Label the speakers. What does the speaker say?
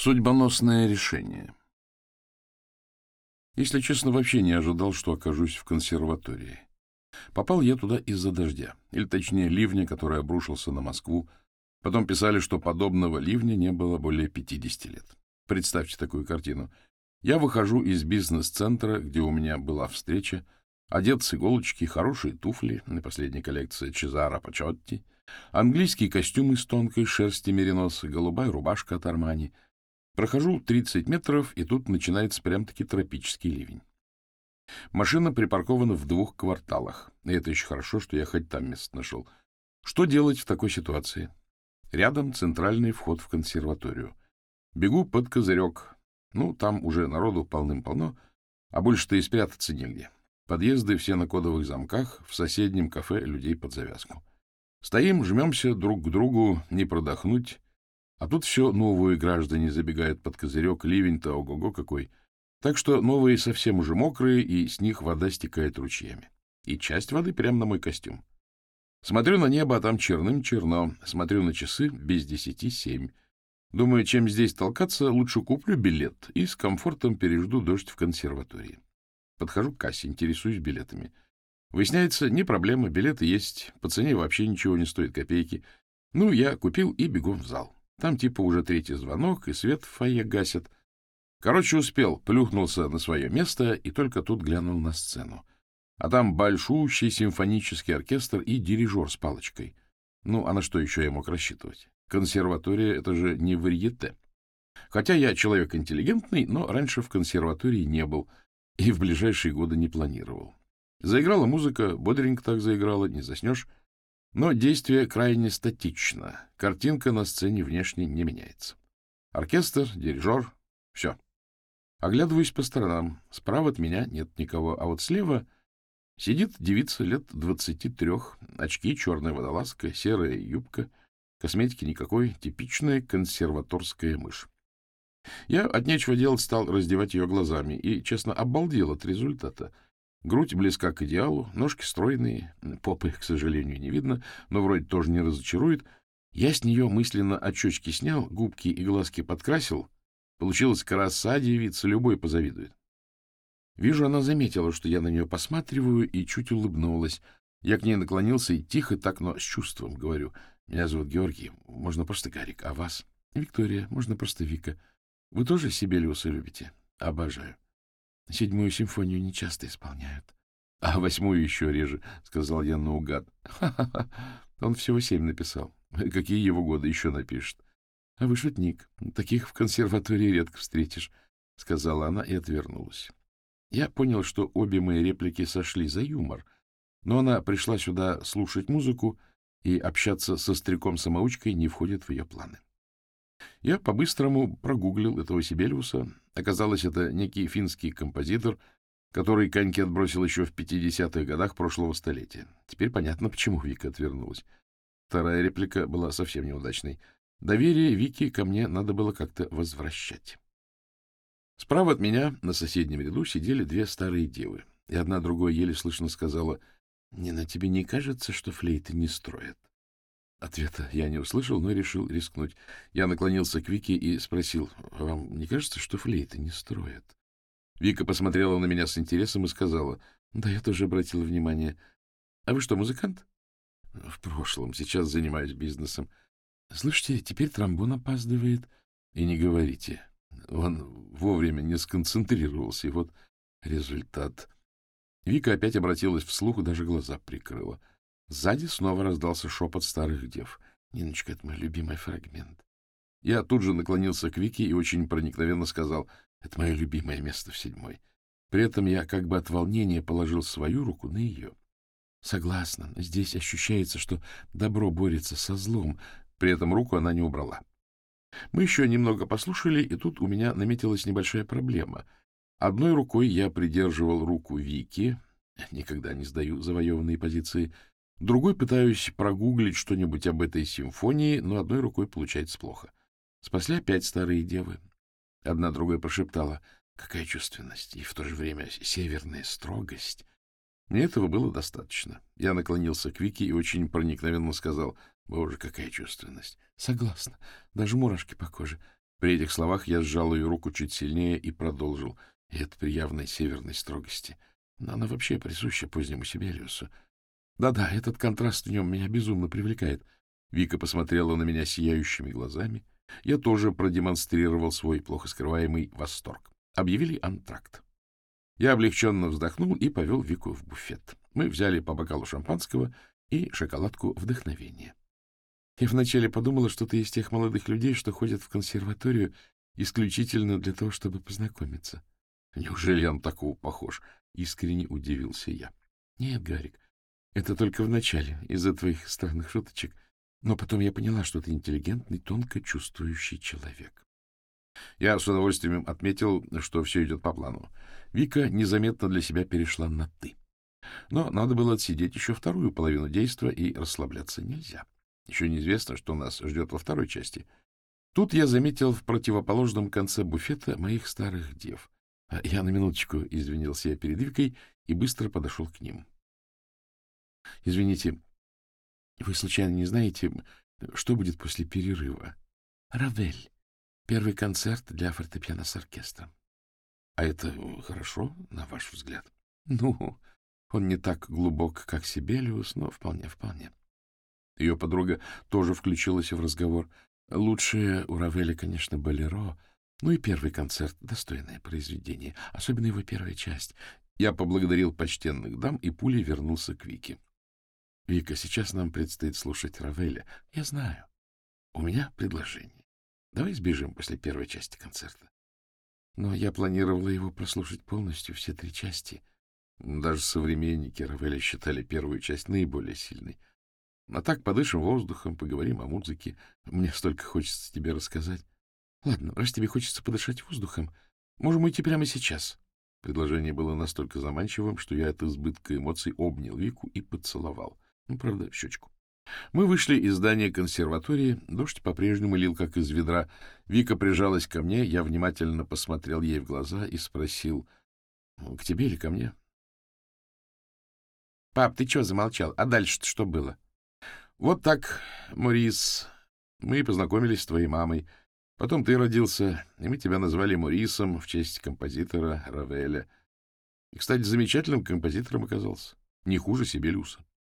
Speaker 1: Судьбоносное решение. Если честно, вообще не ожидал, что окажусь в консерватории. Попал я туда из-за дождя, или точнее ливня, который обрушился на Москву. Потом писали, что подобного ливня не было более 50 лет. Представьте такую картину. Я выхожу из бизнес-центра, где у меня была встреча, одет с иголочки, хорошие туфли на последней коллекции Чезаро Пачотти, английский костюм из тонкой шерсти мериноса, голубая рубашка от Армани — Прохожу 30 метров, и тут начинается прям-таки тропический ливень. Машина припаркована в двух кварталах. И это еще хорошо, что я хоть там место нашел. Что делать в такой ситуации? Рядом центральный вход в консерваторию. Бегу под козырек. Ну, там уже народу полным-полно, а больше-то и спрятаться негде. Подъезды все на кодовых замках, в соседнем кафе людей под завязку. Стоим, жмемся друг к другу, не продохнуть, а тут все новые граждане забегают под козырек, ливень-то ого-го какой. Так что новые совсем уже мокрые, и с них вода стекает ручьями. И часть воды прямо на мой костюм. Смотрю на небо, а там черным-черно. Смотрю на часы, без десяти семь. Думаю, чем здесь толкаться, лучше куплю билет и с комфортом пережду дождь в консерватории. Подхожу к кассе, интересуюсь билетами. Выясняется, не проблема, билеты есть, по цене вообще ничего не стоит копейки. Ну, я купил и бегом в зал. Там типа уже третий звонок, и свет в фойе гасят. Короче, успел, плюхнулся на свое место и только тут глянул на сцену. А там большущий симфонический оркестр и дирижер с палочкой. Ну, а на что еще я мог рассчитывать? Консерватория — это же не варьете. Хотя я человек интеллигентный, но раньше в консерватории не был и в ближайшие годы не планировал. Заиграла музыка, бодренько так заиграла, не заснешь. Но действие крайне статично. Картинка на сцене внешне не меняется. Оркестр, дирижер — все. Оглядываюсь по сторонам. Справа от меня нет никого, а вот слева сидит девица лет двадцати трех, очки, черная водолазка, серая юбка, косметики никакой, типичная консерваторская мышь. Я от нечего делать стал раздевать ее глазами и, честно, обалдел от результата — Грудь близка к идеалу, ножки стройные, попы, к сожалению, не видно, но вроде тоже не разочарует. Я с нее мысленно очечки снял, губки и глазки подкрасил. Получилась краса девица, любой позавидует. Вижу, она заметила, что я на нее посматриваю, и чуть улыбнулась. Я к ней наклонился и тихо так, но с чувством говорю. Меня зовут Георгий, можно просто Гарик, а вас? Виктория, можно просто Вика. Вы тоже Сибелиуса любите? Обожаю. Седьмую симфонию нечасто исполняют. — А восьмую еще реже, — сказал я наугад. Ха — Он всего семь написал. Какие его годы еще напишет? — А вы шутник. Таких в консерватории редко встретишь, — сказала она и отвернулась. Я понял, что обе мои реплики сошли за юмор, но она пришла сюда слушать музыку, и общаться со стариком-самоучкой не входит в ее планы. Я по-быстрому прогуглил этого Сибелиуса. Оказалось, это некий финский композитор, который коньки отбросил еще в 50-х годах прошлого столетия. Теперь понятно, почему Вика отвернулась. Вторая реплика была совсем неудачной. Доверие Вики ко мне надо было как-то возвращать. Справа от меня на соседнем ряду сидели две старые девы, и одна другой еле слышно сказала, «Нина, тебе не кажется, что флейты не строят?» Ответа я не услышал, но решил рискнуть. Я наклонился к Вике и спросил, «Вам не кажется, что флейты не строят?» Вика посмотрела на меня с интересом и сказала, «Да, я тоже обратила внимание. А вы что, музыкант?» «В прошлом. Сейчас занимаюсь бизнесом. Слышите, теперь тромбон опаздывает. И не говорите. Он вовремя не сконцентрировался, и вот результат». Вика опять обратилась вслух, даже глаза прикрыла. — Сзади снова раздался шепот старых дев. — Ниночка, это мой любимый фрагмент. Я тут же наклонился к Вике и очень проникновенно сказал, — это мое любимое место в седьмой. При этом я как бы от волнения положил свою руку на ее. Согласна, здесь ощущается, что добро борется со злом. При этом руку она не убрала. Мы еще немного послушали, и тут у меня наметилась небольшая проблема. Одной рукой я придерживал руку Вики, никогда не сдаю завоеванные позиции, Другой пытаюсь прогуглить что-нибудь об этой симфонии, но одной рукой получается плохо. Спасли опять старые девы. Одна другой прошептала, какая чувственность и в то же время северная строгость. Мне этого было достаточно. Я наклонился к Вике и очень проникновенно сказал, боже, какая чувственность. Согласна, даже мурашки по коже. При этих словах я сжал ее руку чуть сильнее и продолжил. И это при явной северной строгости. Но она вообще присуща позднему Сибелиусу. Да-да, этот контраст в нем меня безумно привлекает. Вика посмотрела на меня сияющими глазами. Я тоже продемонстрировал свой плохо скрываемый восторг. Объявили антракт. Я облегченно вздохнул и повел Вику в буфет. Мы взяли по бокалу шампанского и шоколадку вдохновения. Я вначале подумала, что ты из тех молодых людей, что ходят в консерваторию исключительно для того, чтобы познакомиться. Неужели он такого похож? Искренне удивился я. Нет, Гарик, это только в начале, из-за твоих странных шуточек. Но потом я поняла, что ты интеллигентный, тонко чувствующий человек. Я с удовольствием отметил, что все идет по плану. Вика незаметно для себя перешла на «ты». Но надо было отсидеть еще вторую половину действа, и расслабляться нельзя. Еще неизвестно, что нас ждет во второй части. Тут я заметил в противоположном конце буфета моих старых дев. А я на минуточку извинился перед Викой и быстро подошел к ним. — Извините, вы случайно не знаете, что будет после перерыва? — Равель. Первый концерт для фортепиано с оркестром. — А это хорошо, на ваш взгляд? — Ну, он не так глубок, как Сибелиус, но вполне, вполне. Ее подруга тоже включилась в разговор. Лучшее у Равеля, конечно, Болеро, ну и первый концерт — достойное произведение, особенно его первая часть. Я поблагодарил почтенных дам, и пулей вернулся к Вике. — Вика, сейчас нам предстоит слушать Равеля. Я знаю. У меня предложение. Давай сбежим после первой части концерта. Но я планировала его прослушать полностью, все три части. Даже современники Равеля считали первую часть наиболее сильной. А так подышим воздухом, поговорим о музыке. Мне столько хочется тебе рассказать. Ладно, раз тебе хочется подышать воздухом, можем уйти прямо сейчас. Предложение было настолько заманчивым, что я от избытка эмоций обнял Вику и поцеловал. Ну, правда, щечку. Мы вышли из здания консерватории. Дождь по-прежнему лил, как из ведра. Вика прижалась ко мне. Я внимательно посмотрел ей в глаза и спросил, к тебе или ко мне? — Пап, ты чего замолчал? А дальше-то что было? — вот так, Морис, мы познакомились с твоей мамой. Потом ты родился, и мы тебя назвали Морисом в честь композитора Равеля. И, кстати, замечательным композитором оказался. Не хуже Сибелюса.